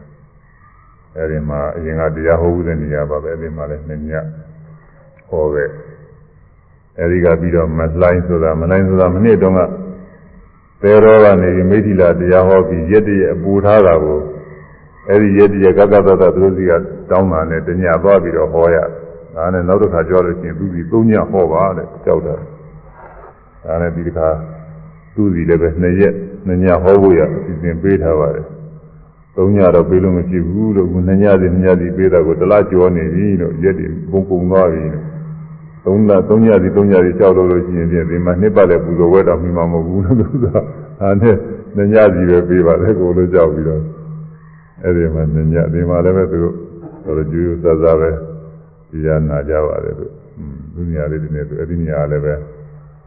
Speaker 1: အဲဒီမှာအရင်ကတရားဟောဦးတဲ့နေရာပါပဲအဲဒီမှာလည်းနှစ်ညဟောခဲ့အဲဒီကပြီးတော့မလှိုင်းဆိုတာမလှိုင်းဆိုတာမနေ့တုန်းကသေရောကနေမိထီလာတရားဟောပြီးရက်တည်းအပူထားတာကိုအဲဒီရက်တည်းကကကသသသူတို့စီကတောင်းတာနဲ့တညသွားပြီးတော့ဟောရဒါနဲ့နောက်တစ်ခါကြောလို့ရှိရင်သူစီသုံးညဟောပါတဲ့ကြောက်တာဒါနဲ့ဒီတစ်ခါသူစီလည်းပဲနှစ်ရက်နှစ်ညဟောဖို့ရအစီအစဉ်ပေးထားပါတယ် သုံးညတော့ပေးလို့မဖြစ်ဘူးလို့ခုနှစ်ညစီနှစ်ညစီပေးတာကိုတလားကြောနေပြီလို့ရက်တည်းပုံပုံသွားပြီလို့သုံးလသုံးညစီသုံးညစီကြောက်လို့လို့ရှိရင်ဒီမှာနှစ်ပတ်လည်းပူဇော်ဝဲတော်မိမှာမဟုတ်ဘူးလို့သူကဒါနဲ့နှစ်ညစီပဲပေးပါလေကိုလို့ကြောက်ပြီးတော့အဲ့ဒီမှာနှစ်ညဒီမှာလည်းပဲသူတို့တော်ကြွေးစစပဲဒီရနာကြပါတယ်သူသူညာလေးဒီနေ့သူအဲ့ဒီညာလည်းပဲ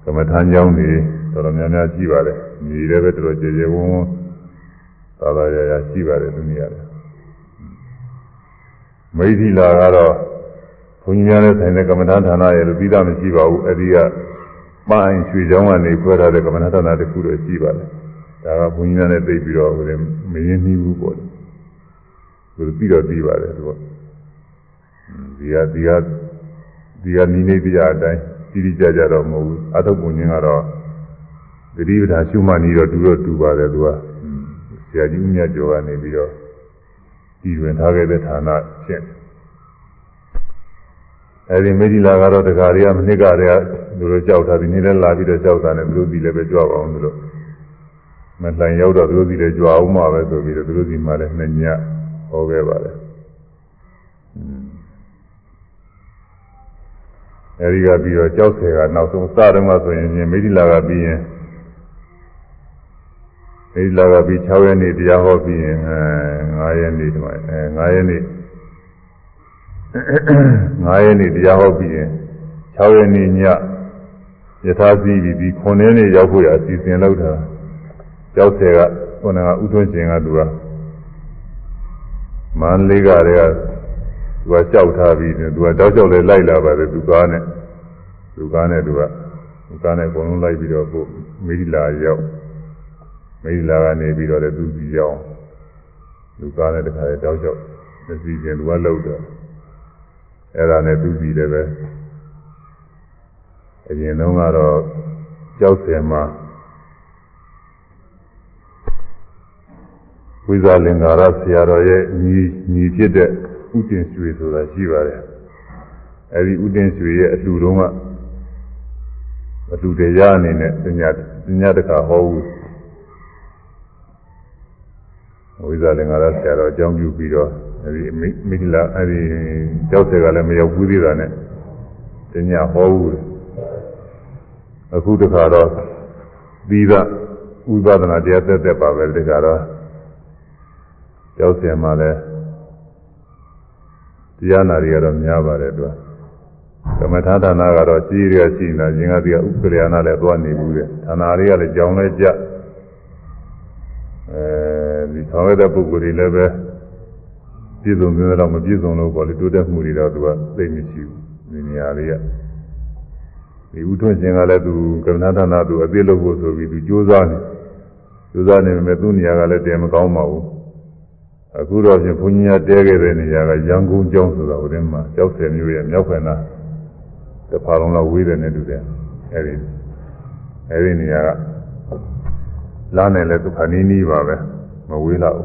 Speaker 1: ကမ္မထမ်းကြောင်းတွေတော်တော်များများရှိပါတယ်ညီလည်းပဲတော်တော်ကြည်ကြည်ဝန်းဝန်း သာသာရရရှိပါတယ်သူညာလည်းမိသီလာကတော့ဘုန်းကြီးများနဲ့ဆိုင်တဲ့ကမ္မထမ်းဌာနရဲ့လူပြီးသားမရှိပါဘူးအဲ့ဒီကပအိုင်ရွှေချောင်းကနေခွဲထားတဲ့ကမ္မထမ်းဌာနတစ်ခုတော့ရှိပါတယ်ဒါကဘုန်းကြီးများနဲ့သိပြီးတော့ဟိုမရင်းနှီးဘူးပေါ့သူပြီးတော့ပြီးပါတယ်သူကဒီဟာဒီဟာဒီကနိနေပြအတိုင်းတိတိကျကျတော့မဟုတ်ဘူးအထုပ်ပုံချင်းကတော့သတိပဋ္ဌာန်ရှုမှတ်နေတော့တူတော့တူပါတယ်သူက ဆရာကြီးမြတ်ကျော်ကနေပြီးတော့ဒီတွင်ထားခဲ့တဲ့ဌာနဖြစ်အဲဒီမေဒီလာကတော့တခါတည်းကမနစ်ကတည်းကသူတို့ကြောက်တာဒီနေ့လည်းလာပြီးတော့ကြောက်တာနဲ့သူတို့ဒီလည်းပဲကြွအောင်သူတို့မလှန်ရောက်တော့သူတို့ဒီလည်းကြွအောင်မှာပဲဆိုပြီးတော့သူတို့ဒီမှာလည်းနှစ်ညဟောခဲ့ပါတယ်အဲဒီကပြီးတော့ကြောက်ဆယ်ကနောက်ဆုံးစတော့မှဆိုရင်မေဒီလာကပြီးရင် မေဒီလာကပြီး6ရက်နေ့တရားဟောပြီးရင်9ရက်နေ့ဒီမှာအဲ9ရက်နေ့9ရက်နေ့တရားဟောပြီးရင်6ရက်နေ့ညယထာစီပြီးဒီ9ရက်နေ့ရောက်ဖို့ရအစီအစဉ်လုပ်တာကြောက်ဆယ်ကခုနကဥသွင်းရှင်ကသူကမန္လေးကတည်းကသူကကြောက်ထားပြီးသူကတောက်ကြောက်လဲလိုက်လာပါတယ်သူကားနဲ့သူကားနဲ့သူကသူကားနဲ့အကုန်လုံးလိုက်ပြီးတော့ကိုမိဒီလာရောက် မိဒီလာကနေပြီးတော့လည်းသူစီရောက်သူကားနဲ့တခါလဲတောက်ကြောက်မစီခြင်းသူကလှုပ်တော့အဲ့ဒါနဲ့သူစီလည်းပဲအရင်တုန်းကတော့ကြောက်စင်မှာဝိဇာလင်္ကာရဆရာတော်ရဲ့ညီညီဖြစ်တဲ့ဥတင်ရွှေဆိုတာရှိပါတယ်အဲဒီဥတင်ရွှေရဲ့အလှူတုံးကအလှူတရားအနေနဲ့ပညာပညာတခါဟောဘူး ဝိဇာလင်္ကာရဆရာတော်အကြောင်းပြုပြီးတော့အဲဒီမိဒလာအဲဒီကြောက်ဆယ်ကလည်းမရောက်ဘူးသေးတာနဲ့ပညာဟောဘူးအခုတခါတော့ပြီးသားဥပဒနာတရားသက်သက်ပါပဲတခါတော့ကြောက်ဆယ်မှာလည်းတရားနာတွေကတော့များပါတယ်သူကသမထဌာနကတော့ကြီးရရှိနေတာရှင်ကဒီကဥပ္ပရိယနာလည်းသွားနေဘူးတဲ့ဌာနတွေကလည်းကြောင်းလဲကြအဲ ဒီဆောင်ရတဲ့ပုဂ္ဂိုလ်တွေလည်းပဲပြည့်စုံမျိုးတော့မပြည့်စုံလို့ပေါ့လေတိုးတက်မှုတွေတော့သူကသိမရှိဘူးဒီနေရာတွေကဒီဥထွန်းရှင်ကလည်းသူကမ္မဋ္ဌာန်းသူအသေးလို့ဖို့ဆိုပြီးသူကြိုးစားနေကြိုးစားနေပေမဲ့သူ့နေရာကလည်းတည်မကောင်းပါဘူးအခုတော့ဖြင့်ဘုန်းကြီးကတဲခဲ့တဲ့နေရာကရန်ကုန်ကျောင်းဆိုတာဟိုထဲမှာကျောက်ဆယ်မျိုးရဲ့မြောက်ဖက်နာတဖာလုံးလောက်ဝေးတယ်နဲ့တူတယ်အဲဒီအဲဒီနေရာကလာနေလဲသူခဏီးနီးပါပဲ မဝေးလောက်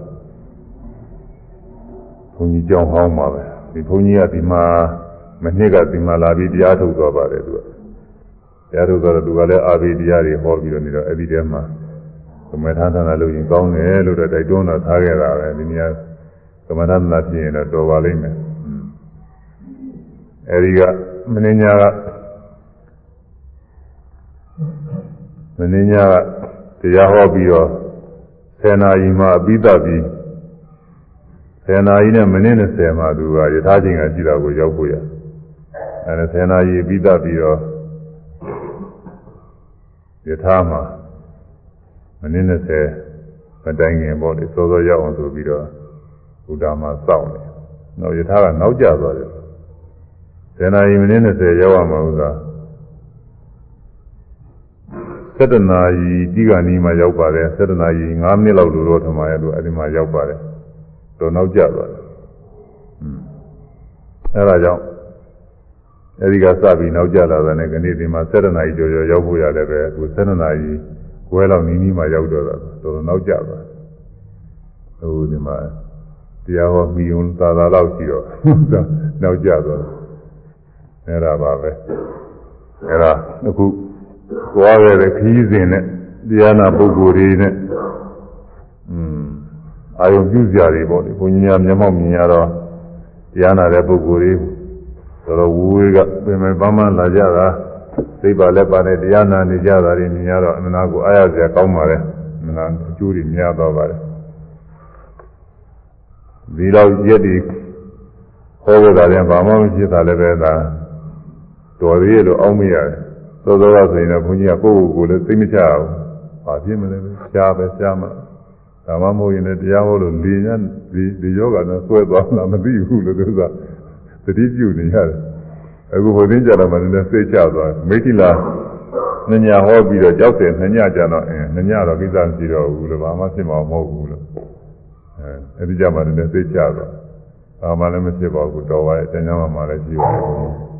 Speaker 1: ဘုန်းကြီးကျောင်းဟောင်းပါပဲဒီဘုန်းကြီးကဒီမှာမနှစ်ကဒီမှာလာပြီးတရားထုတ်သွားပါတယ်သူကတရားထုတ်တော့သူကလည်းအာဘိတရားတွေဟောပြီးတော့နေတော့အဲ့ဒီထဲမှာသမထသနာလို့ရင်ကောင်းတယ်လို့တော့တိုက်တွန်းတာထားခဲ့တာပဲဒီနေရာသမထသနာဖြစ်ရင်တော့တော်ပါလိမ့်မယ်အဲဒီကမင်းညာကမင်းညာကတရားဟောပြီးတော့ ဆယ်နာရီမှပြီးသပြီဆယ်နာရီနဲ့မိနစ်20မှသူကယထာချိန်ကရှိတာကိုရောက်ဖို့ရအဲဆယ်နာရီပြီးသပြီးတော့ယထာမှာမိနစ်20မတိုင်ခင်ပေါ့လေစောစောရောက်အောင်ဆိုပြီးတော့ဘုရားမှာစောင့်တယ်။နောက်ယထာကနောက်ကျသွားတယ်။ဇန်နာရီမိနစ်20ရောက်အောင်ဥသာ 7နာရီဒီကနီးမှရောက်ပါတယ်7နာရီ9မိနစ်လောက်လို့တော့ထမရလို့အဲ့ဒီမှာရောက်ပါတယ်။တော့နောက်ကျသွားတယ်။อืมအဲ့ဒါကြောင့်အဲဒီကစပြီးနောက်ကျလာတဲ့ကနေ့ဒီမှာ7နာရီကျော်ကျော်ရောက်ဖို့ရတယ်ပဲအခု7နာရီကွဲလောက်နီးနီးမှရောက်တော့တာတော်တော်နောက်ကျသွားဟိုဒီမှာတရားဟောမိုံသာသာလောက်ရှိတော့နောက်ကျသွားအဲ့ဒါပါပဲအဲ့ဒါအခု သွားခဲ့တဲ့ခရီးစဉ်နဲ့တရားနာပုဂ္ဂိုလ်တွေနဲ့อืมအာယုပြုစရာတွေပေါ့ဒီဘုန်းကြီးများမျက်မှောက်မြင်ရတော့တရားနာတဲ့ပုဂ္ဂိုလ်တွေတော်တော်ဝူဝေးကပြင်ပန်းပန်းလာကြတာသိပါလက်ပါနဲ့တရားနာနေကြတာတွေမြင်ရတော့အမှန်ကိုအားရစရာကောင်းပါလေအမှန်အကျိုးတွေများသွားပါတယ်ဒီလောက်ရက်ဒီဟောကြတာလည်းဘာမှမဖြစ်တာလည်းပဲဒါတော်သေးလို့အောင်းမရတယ် သောသောကဆိုရင်တော့ဘုန်းကြီးကကိုယ့်ကိုယ်ကိုလည်းသိမချအောင်ဘာဖြစ်မလဲပဲရှားပဲရှားမှဒါမှမဟုတ်ရင်လည်းတရားဟောလို့လေညာဒီဒီယောဂနဲ့ဆွဲသွားတာမသိဘူးလို့သူကသတိပြုနေရတယ်အခုဘုရင်ကြလာမှလည်းစိတ်ချသွားမိတိလာညညာဟောပြီးတော့ကြောက်တယ်ညညာကြတော့အင်းညညာတော့ကိစ္စမရှိတော့ဘူးလို့ဘာမှဖြစ်မှာမဟုတ်ဘူးလို့အဲအဲဒီကြမှာလည်းစိတ်ချသွားဘာမှလည်းမဖြစ်ပါဘူးတော်ပါရဲ့အကျဉ်းချမ်းမှလည်းရှိပါတယ်